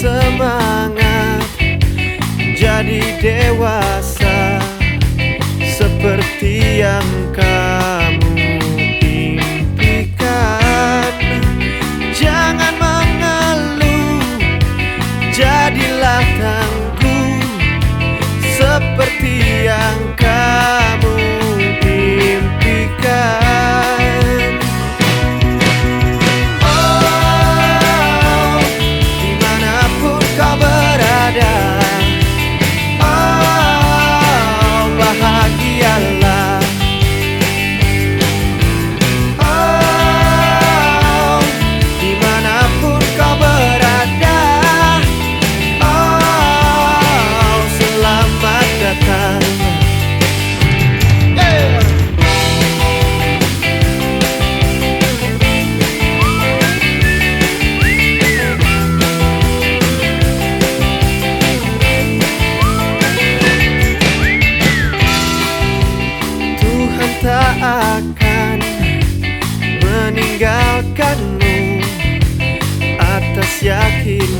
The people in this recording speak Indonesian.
semangat jadi dewasa seperti yang kamu impikan. Jangan mengeluh jadilah tangguh seperti yang kamu impikan. Meninggalkanmu atas sejauh